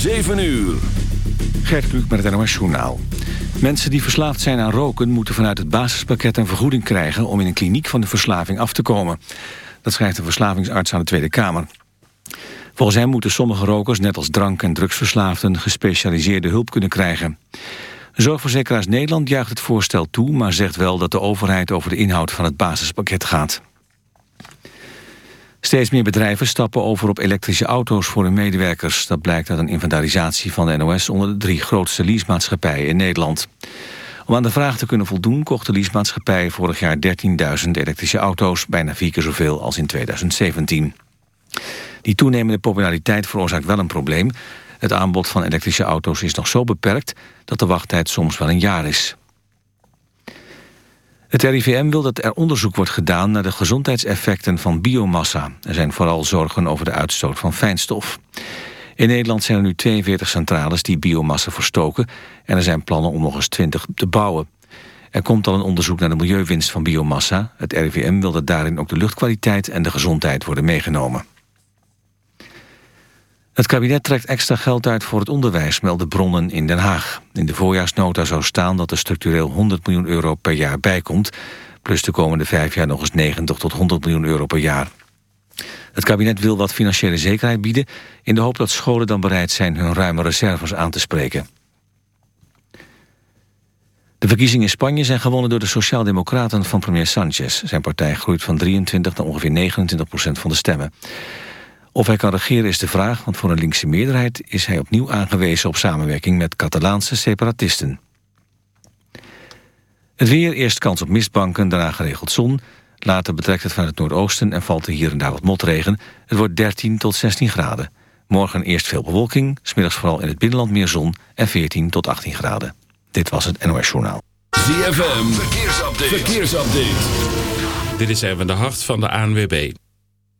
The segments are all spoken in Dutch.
7 uur. Gert Kluk met het NOS Journaal. Mensen die verslaafd zijn aan roken... moeten vanuit het basispakket een vergoeding krijgen... om in een kliniek van de verslaving af te komen. Dat schrijft de verslavingsarts aan de Tweede Kamer. Volgens hem moeten sommige rokers, net als drank- en drugsverslaafden... gespecialiseerde hulp kunnen krijgen. Zorgverzekeraars Nederland juicht het voorstel toe... maar zegt wel dat de overheid over de inhoud van het basispakket gaat. Steeds meer bedrijven stappen over op elektrische auto's voor hun medewerkers. Dat blijkt uit een inventarisatie van de NOS onder de drie grootste leasemaatschappijen in Nederland. Om aan de vraag te kunnen voldoen kocht de leasemaatschappij vorig jaar 13.000 elektrische auto's, bijna vier keer zoveel als in 2017. Die toenemende populariteit veroorzaakt wel een probleem. Het aanbod van elektrische auto's is nog zo beperkt dat de wachttijd soms wel een jaar is. Het RIVM wil dat er onderzoek wordt gedaan naar de gezondheidseffecten van biomassa. Er zijn vooral zorgen over de uitstoot van fijnstof. In Nederland zijn er nu 42 centrales die biomassa verstoken... en er zijn plannen om nog eens 20 te bouwen. Er komt al een onderzoek naar de milieuwinst van biomassa. Het RIVM wil dat daarin ook de luchtkwaliteit en de gezondheid worden meegenomen. Het kabinet trekt extra geld uit voor het onderwijs, melden bronnen in Den Haag. In de voorjaarsnota zou staan dat er structureel 100 miljoen euro per jaar bijkomt... plus de komende vijf jaar nog eens 90 tot 100 miljoen euro per jaar. Het kabinet wil wat financiële zekerheid bieden... in de hoop dat scholen dan bereid zijn hun ruime reserves aan te spreken. De verkiezingen in Spanje zijn gewonnen door de Sociaaldemocraten van premier Sanchez. Zijn partij groeit van 23 naar ongeveer 29 procent van de stemmen. Of hij kan regeren is de vraag, want voor een linkse meerderheid... is hij opnieuw aangewezen op samenwerking met Catalaanse separatisten. Het weer, eerst kans op mistbanken, daarna geregeld zon. Later betrekt het van het noordoosten en valt er hier en daar wat motregen. Het wordt 13 tot 16 graden. Morgen eerst veel bewolking, smiddags vooral in het binnenland meer zon... en 14 tot 18 graden. Dit was het NOS Journaal. ZFM, verkeersupdate. verkeersupdate. Dit is even de hart van de ANWB.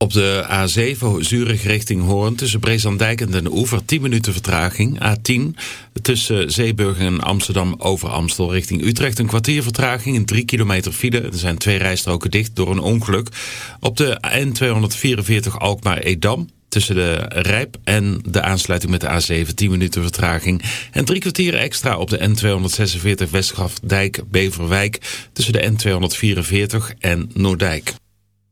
Op de A7 Zurich richting Hoorn tussen Brezandijk en Den Oever 10 minuten vertraging. A10 tussen Zeeburg en Amsterdam over Amstel richting Utrecht een kwartier vertraging in 3 kilometer file. Er zijn twee rijstroken dicht door een ongeluk. Op de N244 Alkmaar-Edam tussen de Rijp en de aansluiting met de A7 10 minuten vertraging. En drie kwartier extra op de N246 Westgrafdijk-Beverwijk tussen de N244 en Noordijk.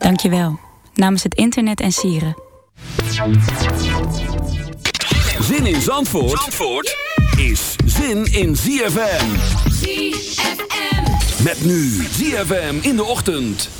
Dank je wel. Namens het internet en sieren. Zin in Zandvoort, Zandvoort is zin in ZFM. ZFM. Met nu ZFM in de ochtend.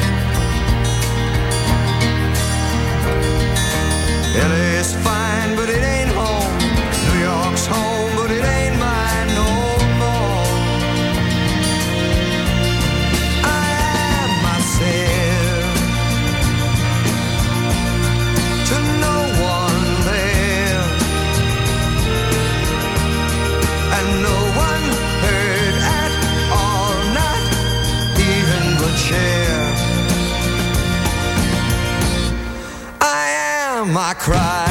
Ela é espanhola. cry.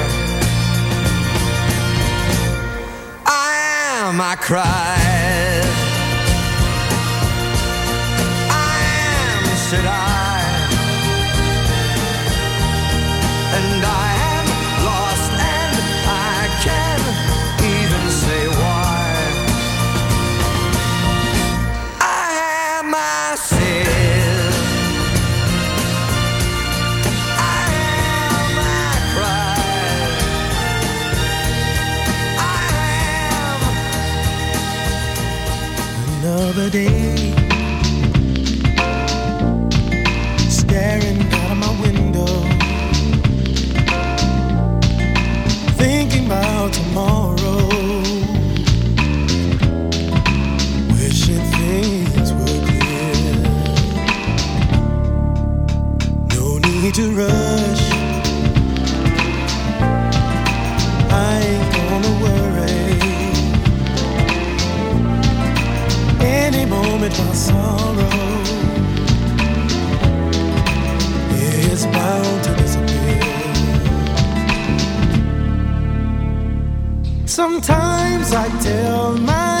Am, I cried. I am, said I. Another day, staring out of my window, thinking about tomorrow, wishing things were clear. No need to rush. Moment my sorrow is bound to disappear. Sometimes I tell myself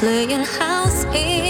Playing house in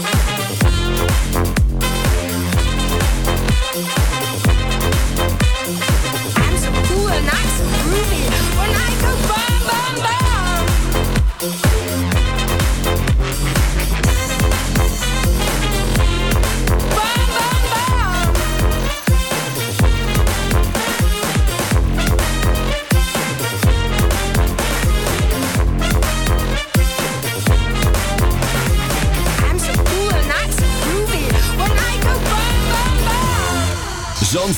Bye.